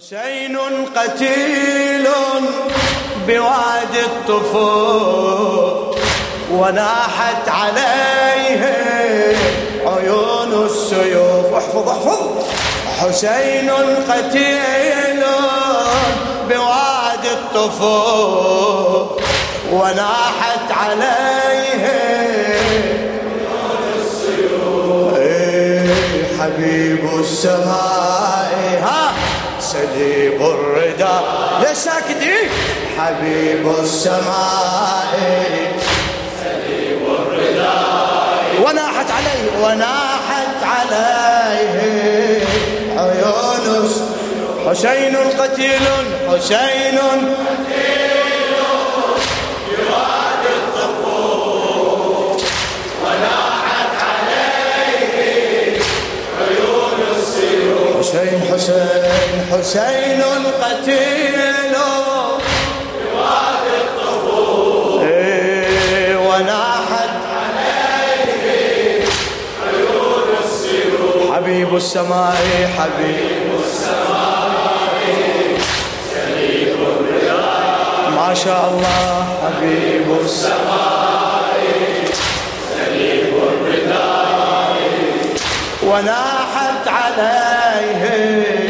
حسين قتيل بواد الطفول وناحت عليه عيون السيوف. احفظ احفظ. حسين قتيل بواد الطفول وناحت عليه عيون السيوف. إيه حبيب السماء. سليب الردى ليش ساكتين حبيب السماء. سليب الردى وناحت عليه وناحت عليه. عيون حسين قتيل حسين حسين قتيل. بواد الطفول وناحت عليه عيون السيوف حبيب السماء حبيب السماء. شريك الرياض ما شاء الله حبيب السماء. شريك الرضا وناحت عليه.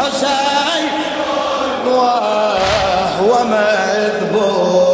لا حسين وهو مذبوح.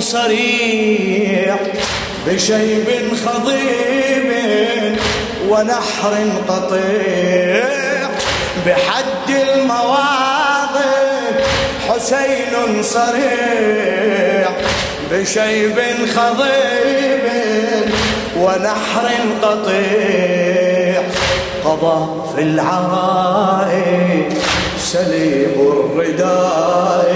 صريع بشيب خضيب ونحر قطيع بحد المواضع حسين صريع بشيب خضيب ونحر قطيع قضى في العراء سليب الرداء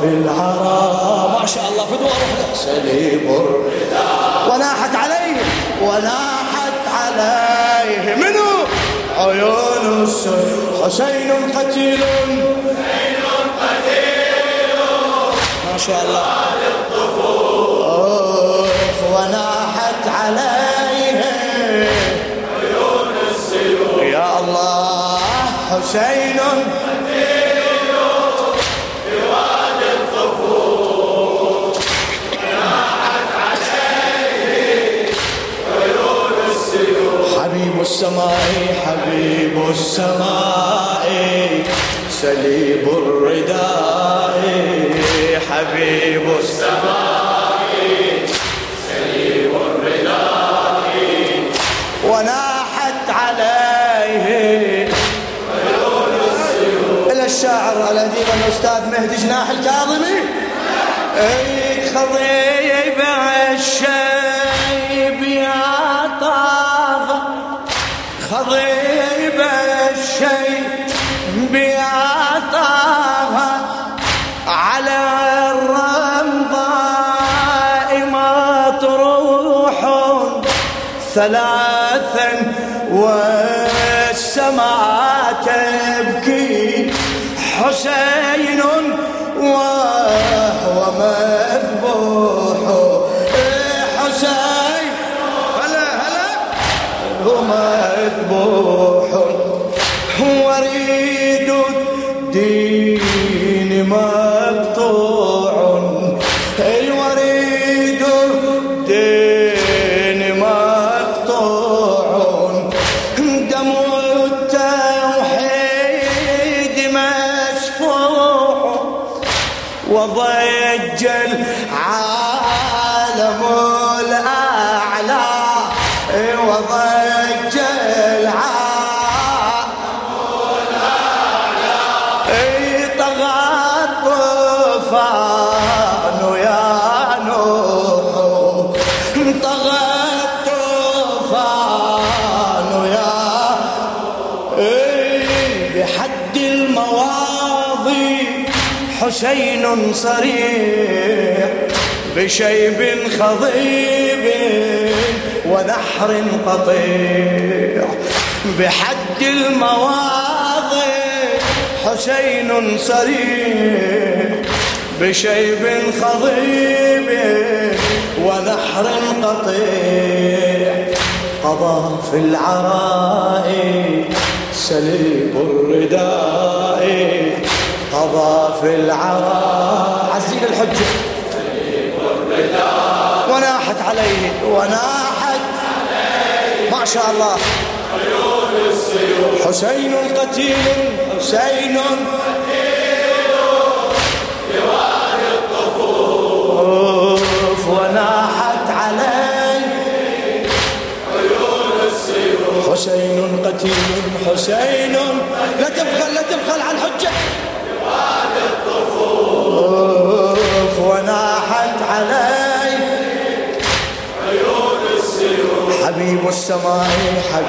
في العراء ما شاء الله فدوى سليب الرداء وناحت عليه وناحت عليه. منو؟ عيون السر حسين قتيل. حسين قتيل. ما شاء الله. أوف وناحت عليه. عيون السيوف يا الله حسين السماء حبيب السماء سليب الرداء حبيب السماء سليب الرداء. وناحت عليه إلى الشاعر الأديب الأستاذ مهدي جناح الكاظمي. ثلاثا والسماء تبكي. حسين وهو مذبوح. إيه، حسين؟ هلا هلا. هو مذبوح. وضج صريح بشيب خضيب ونحر قطيع بحد المواضع حسين صريح بشيب خضيب ونحر قطيع قضى في العراء سليب الرداء قضى في العراء عزيز الحجة. وناحت عليه وناحت ما شاء الله. حسين قتيل حسين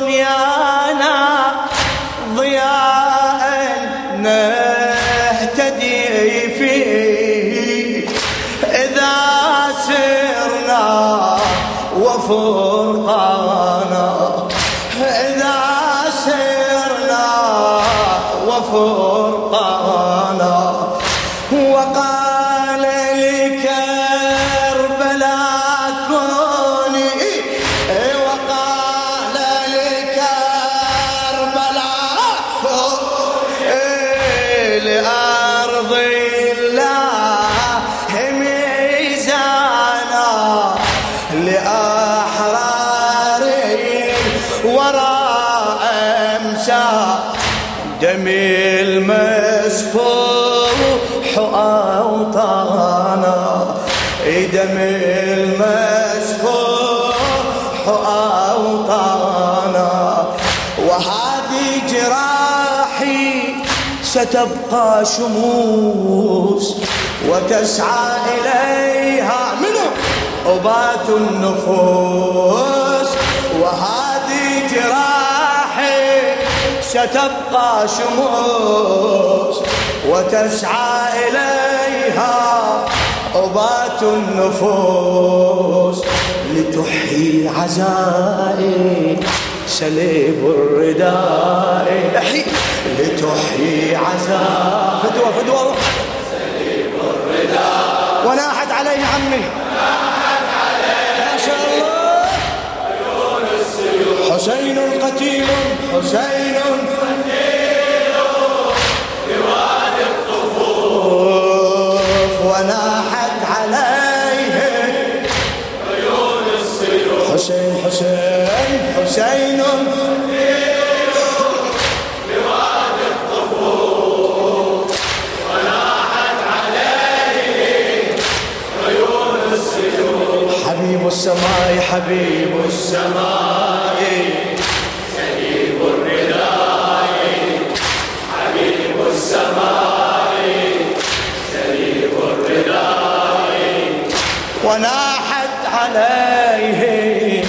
دنيانا ستبقى شموس وتسعى إليها. منه أبات النفوس. وهذه جراحي ستبقى شموس وتسعى إليها. أبات النفوس لتحيي عزائي. سليب الرداء. أحي. لتحيي عزاء. فدوى فدوى روح. وناحت عليه عمي. ما شاء الله. حسين قتيل حسين. حبيب السماء حبيب السماء وناحت عليه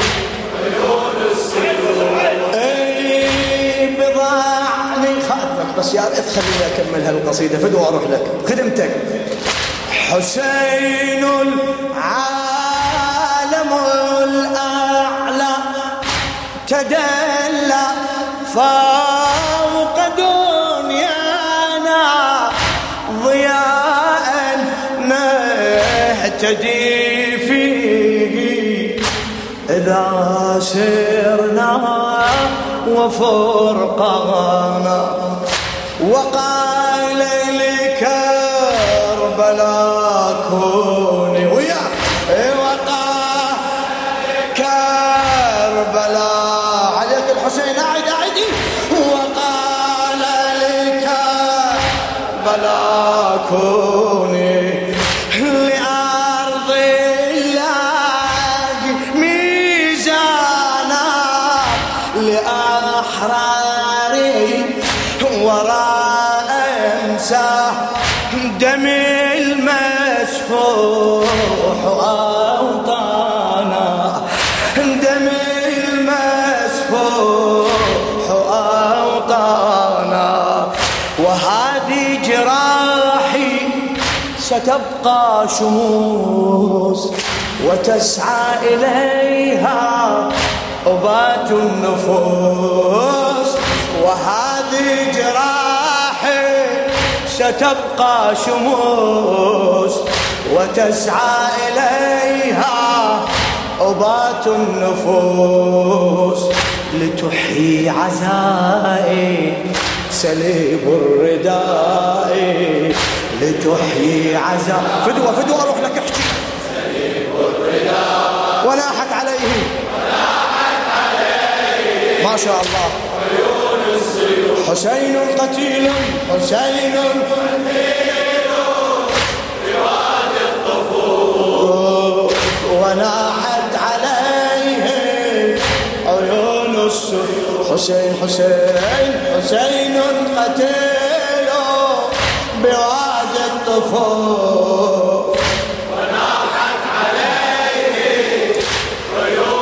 بس يا ريت خليني أكمل هالقصيدة. فدوى أروح لك. خدمتك. حسين العالم. تدلى فوق دنيانا ضياء نهتدي فيه. إذا سرنا وفرقانا وقال لكربلاء كوني ستبقى شموس وتسعى إليها أبات النفوس. وهذه جراحي ستبقى شموس وتسعى إليها أبات النفوس. لتحيي عزائي سليب الرداء. لتحيي عزاء فدوة فدوة أروح لك احكي. وناحت عليه. ما شاء الله. حسين قتيل. حسين. وناحت عليه. عيون السر. حسين حسين حسين قتيل. بوادي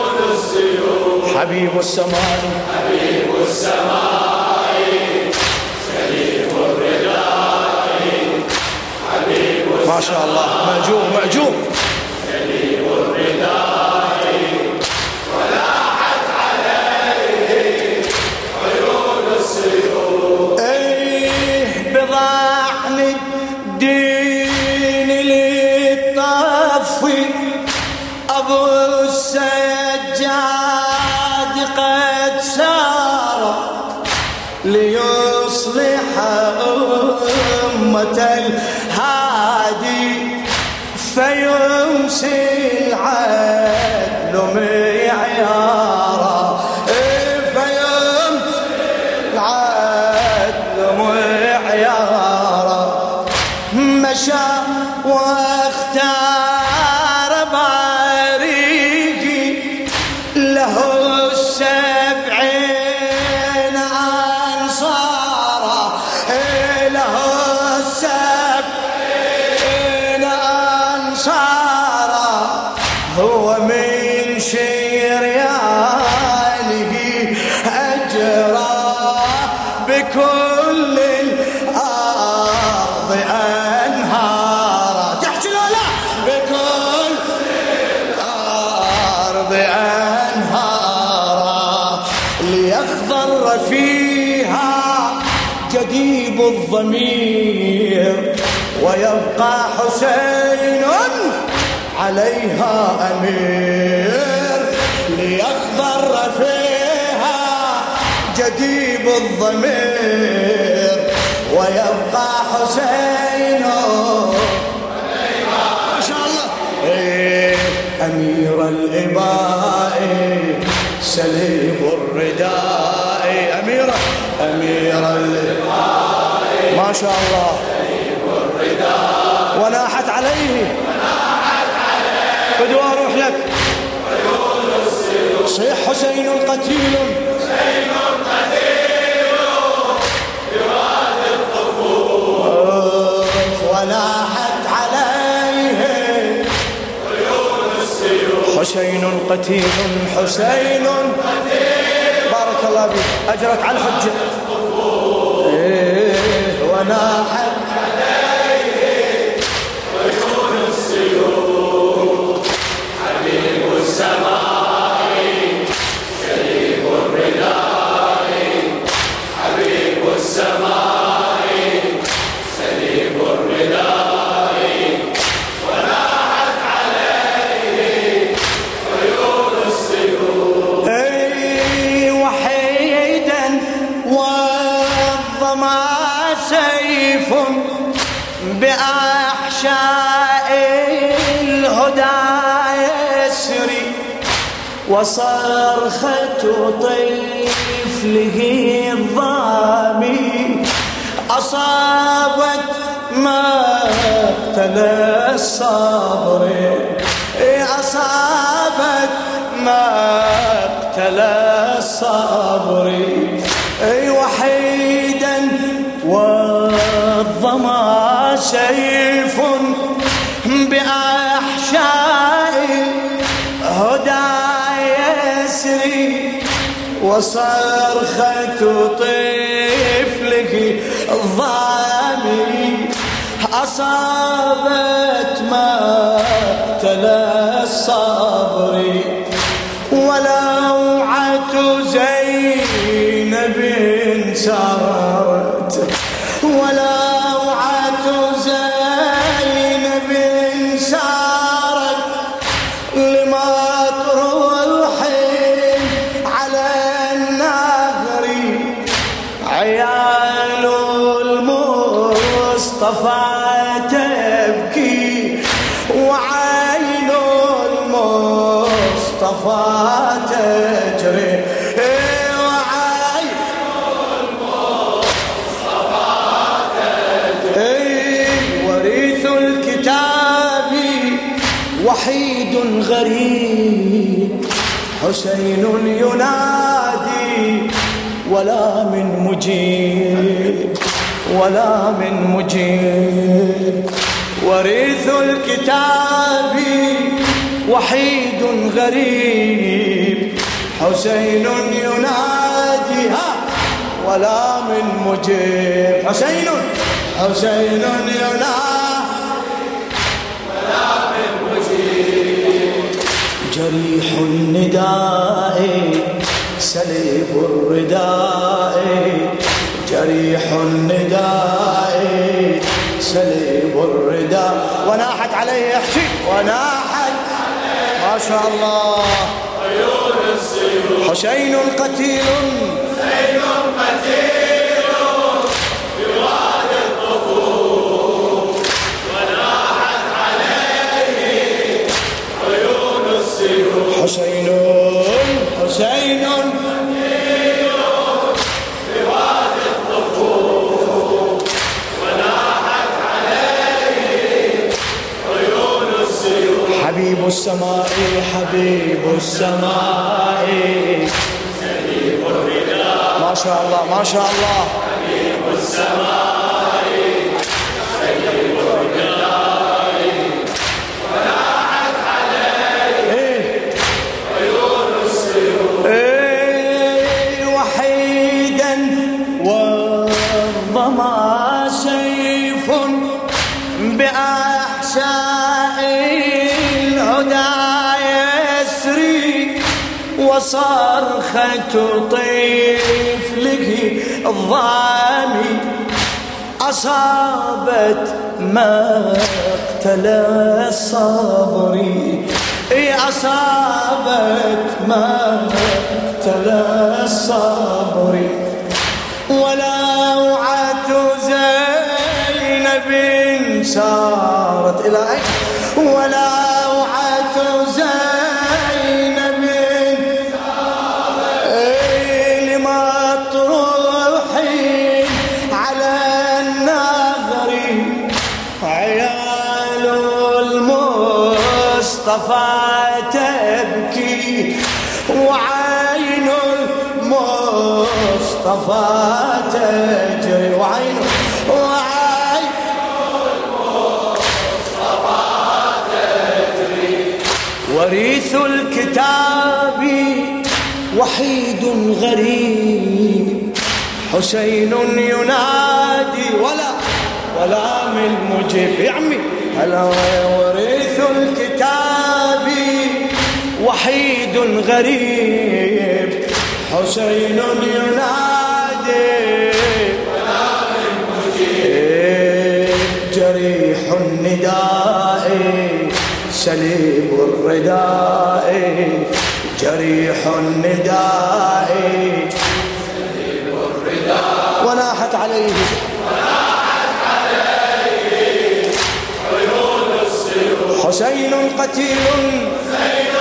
الطفول حبيب السماء. حبيب السماء سليم الرداء حبيب ما شاء الله. مأجور مأجور. إيه معيارا مشى واختار أنهارا ليخضر فيها جديب الضمير ويبقى حسين عليها أمير. ليخضر فيها جديب الضمير ويبقى حسين ما شاء الله إيه أمير الإباء. سليب الرداء أميرة أمير الإباء ما شاء الله. وناحت عليه. قتيل حسين. بارك الله بك أجرت على الحجة. إيه وناحت وصرخة طفله الضامي. أصابت ما ابتلى الصبر. أصابت ما ابتلى الصبر. وصرخة طفله الضامي أصابت ما ابتلى الصبر ولوعة زينب سارت حسين ينادي ولا من مجيب ولا من مجيب. وريث الكتاب وحيد غريب. حسين يناديها ولا من مجيب. حسين حسين ينادي. جريح النداء سليب الرداء. جريح النداء سليب الرداء. وناحت عليه احكي وناحت. ما شاء الله. حسين قتيل. السماء ما شاء الله ما شاء الله إيه. وصرخة طفله الضامي أصابت مقتل الصبر. إي أصابت مقتل الصبر. ولوعة زينب سارت إلى أين ولوعة المصطفى تبكي وعين المصطفى تجري وعين وعين وريث الكتاب وحيد غريب حسين ينادي ولا كلام المجيب يا عمي هلا ورث الكتاب غريب حسين ينادي. جريح النداء سليب الرداء. جريح النداء. سليب الرداء وناحت عليه. حسين قتيل. حسين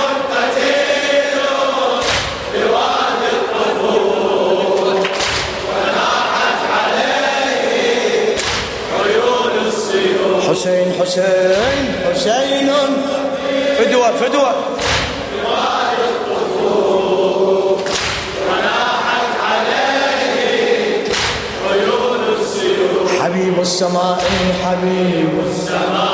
حسين حسين. فدوة فدوة حبيب السماء حبيب السماء.